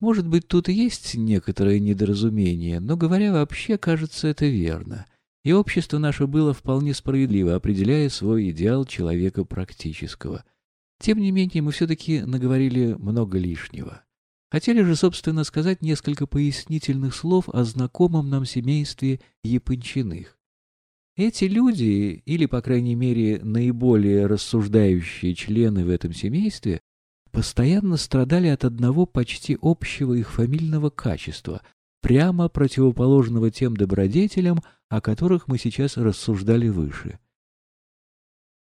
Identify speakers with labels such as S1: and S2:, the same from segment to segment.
S1: Может быть, тут и есть некоторое недоразумение, но, говоря вообще, кажется, это верно. И общество наше было вполне справедливо, определяя свой идеал человека практического. Тем не менее, мы все-таки наговорили много лишнего. Хотели же, собственно, сказать несколько пояснительных слов о знакомом нам семействе Япончиных. Эти люди, или, по крайней мере, наиболее рассуждающие члены в этом семействе, постоянно страдали от одного почти общего их фамильного качества, прямо противоположного тем добродетелям, о которых мы сейчас рассуждали выше.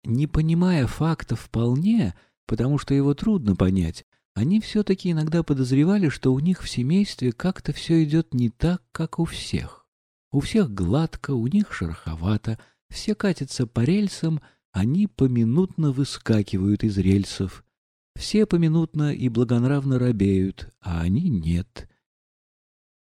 S1: Не понимая факта вполне, потому что его трудно понять, они все-таки иногда подозревали, что у них в семействе как-то все идет не так, как у всех. У всех гладко, у них шероховато, все катятся по рельсам, они поминутно выскакивают из рельсов. Все поминутно и благонравно робеют, а они нет.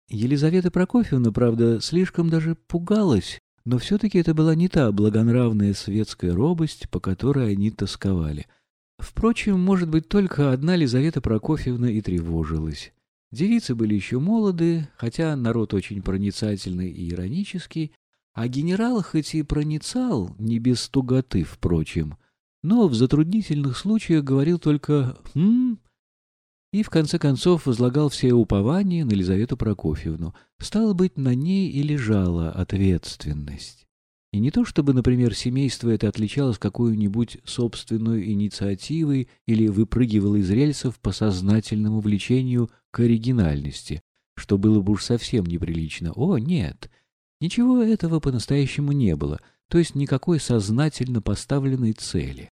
S1: Елизавета Прокофьевна, правда, слишком даже пугалась, но все-таки это была не та благонравная светская робость, по которой они тосковали. Впрочем, может быть, только одна Лизавета Прокофьевна и тревожилась. Девицы были еще молоды, хотя народ очень проницательный и иронический, а генерал хоть и проницал, не без туготы, впрочем, но в затруднительных случаях говорил только «хм» и в конце концов возлагал все упования на Елизавету Прокофьевну. Стало быть, на ней и лежала ответственность. И не то чтобы, например, семейство это отличалось какой-нибудь собственной инициативой или выпрыгивало из рельсов по сознательному влечению к оригинальности, что было бы уж совсем неприлично. О, нет! Ничего этого по-настоящему не было, то есть никакой сознательно поставленной цели.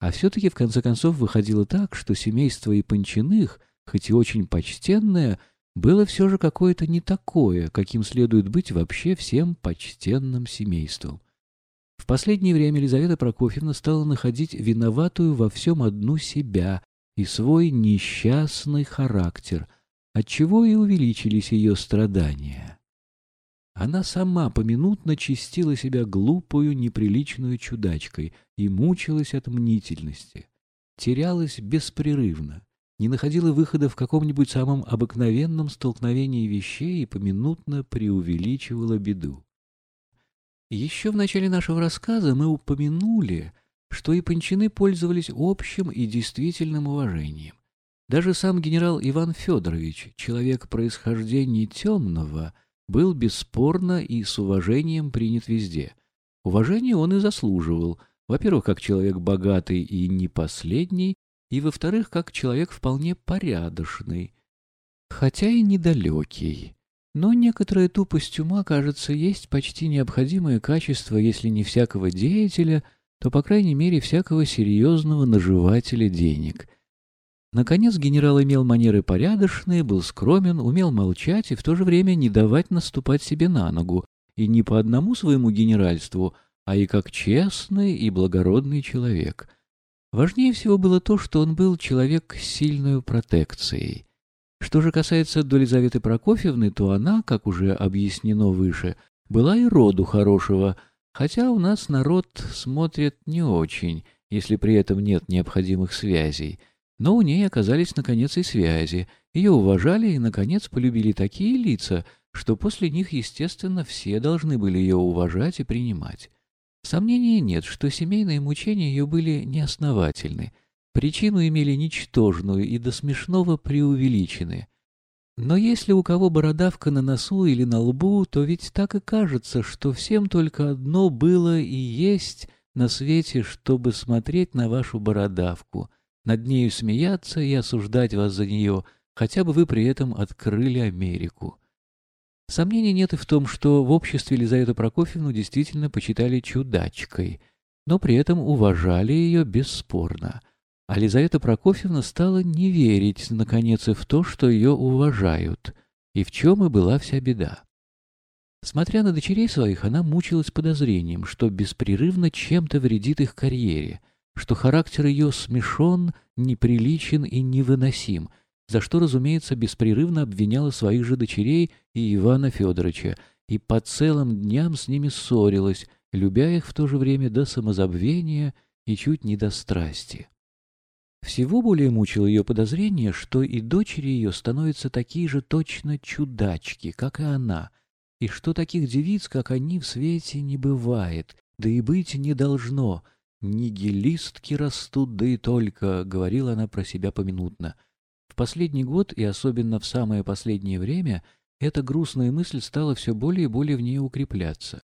S1: А все-таки в конце концов выходило так, что семейство Япончиных, хоть и очень почтенное, было все же какое-то не такое, каким следует быть вообще всем почтенным семейством. В последнее время Елизавета Прокофьевна стала находить виноватую во всем одну себя и свой несчастный характер, отчего и увеличились ее страдания. Она сама поминутно чистила себя глупую, неприличную чудачкой и мучилась от мнительности. Терялась беспрерывно, не находила выхода в каком-нибудь самом обыкновенном столкновении вещей и поминутно преувеличивала беду. Еще в начале нашего рассказа мы упомянули, что и япончины пользовались общим и действительным уважением. Даже сам генерал Иван Федорович, человек происхождения темного, — был бесспорно и с уважением принят везде. Уважение он и заслуживал, во-первых, как человек богатый и не последний, и, во-вторых, как человек вполне порядочный, хотя и недалекий. Но некоторая тупость ума, кажется, есть почти необходимое качество, если не всякого деятеля, то, по крайней мере, всякого серьезного наживателя денег — Наконец генерал имел манеры порядочные, был скромен, умел молчать и в то же время не давать наступать себе на ногу, и не по одному своему генеральству, а и как честный и благородный человек. Важнее всего было то, что он был человек с сильной протекцией. Что же касается до Лизаветы Прокофьевны, то она, как уже объяснено выше, была и роду хорошего, хотя у нас народ смотрит не очень, если при этом нет необходимых связей — но у ней оказались, наконец, и связи. Ее уважали и, наконец, полюбили такие лица, что после них, естественно, все должны были ее уважать и принимать. Сомнения нет, что семейные мучения ее были неосновательны, причину имели ничтожную и до смешного преувеличены. Но если у кого бородавка на носу или на лбу, то ведь так и кажется, что всем только одно было и есть на свете, чтобы смотреть на вашу бородавку — над нею смеяться и осуждать вас за нее, хотя бы вы при этом открыли Америку. Сомнений нет и в том, что в обществе Елизавету Прокофьевну действительно почитали чудачкой, но при этом уважали ее бесспорно. А Елизавета Прокофьевна стала не верить, наконец, и в то, что ее уважают, и в чем и была вся беда. Смотря на дочерей своих, она мучилась подозрением, что беспрерывно чем-то вредит их карьере — что характер ее смешон, неприличен и невыносим, за что, разумеется, беспрерывно обвиняла своих же дочерей и Ивана Федоровича, и по целым дням с ними ссорилась, любя их в то же время до самозабвения и чуть не до страсти. Всего более мучило ее подозрение, что и дочери ее становятся такие же точно чудачки, как и она, и что таких девиц, как они, в свете не бывает, да и быть не должно. «Нигилистки растут, да и только», — говорила она про себя поминутно. В последний год, и особенно в самое последнее время, эта грустная мысль стала все более и более в ней укрепляться.